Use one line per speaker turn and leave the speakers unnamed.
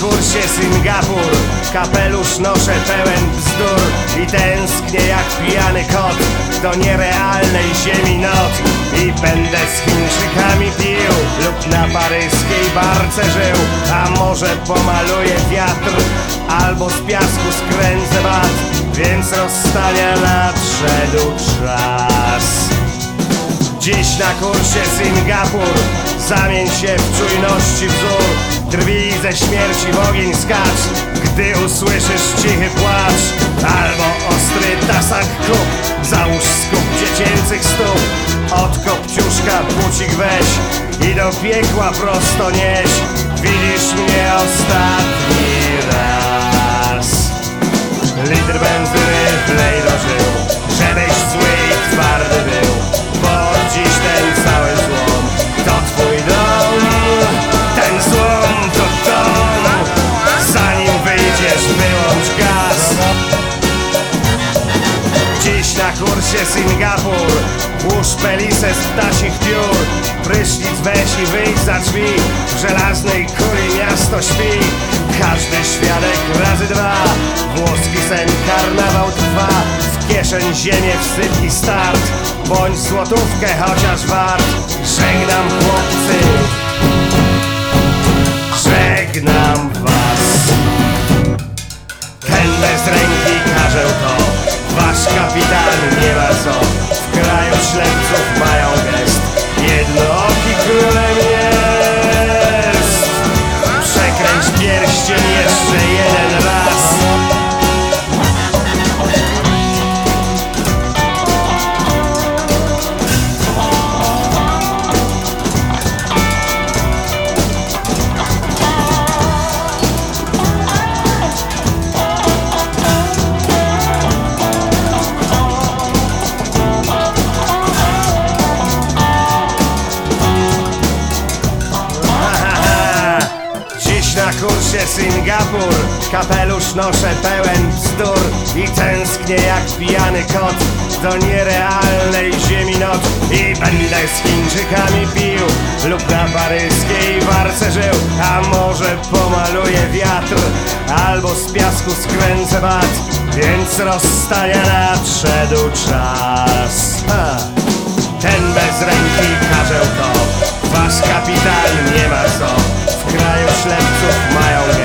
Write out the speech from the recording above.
kursie Singapur Kapelusz noszę pełen bzdur I tęsknię jak pijany kot Do nierealnej ziemi not. I będę z Chińczykami pił Lub na paryskiej barce żył A może pomaluję wiatr Albo z piasku skręcę bat Więc rozstania nadszedł czas. Dziś na kursie Singapur Zamień się w czujności wzór Drwij ze śmierci w ogień skacz. Gdy usłyszysz cichy płacz Albo ostry tasak kup. Załóż skup dziecięcych stóp. Od kopciuszka bucik weź I do piekła prosto nieś. Widzisz mnie ostatni raz Na kursie Singapur. Włóż pelisę z ptasich piór. Prysznic weź i wyjdź za drzwi. W żelaznej kuli miasto śpi. Każdy świadek razy dwa. Włoski sen karnawał trwa. W kieszeń ziemię wsyp i start. Bądź złotówkę chociaż wart. Żegnam chłopcy kursie Singapur. Kapelusz noszę pełen bzdur I tęsknię jak pijany kot Do nierealnej ziemi not. I będę z Chińczykami pił Lub na paryskiej barce żył. A może pomaluję wiatr Albo z piasku skręcę bat. Więc rozstania nadszedł czas. Ha. Ten bez ręki każe to. Wasz kapitan krajów ślepców mają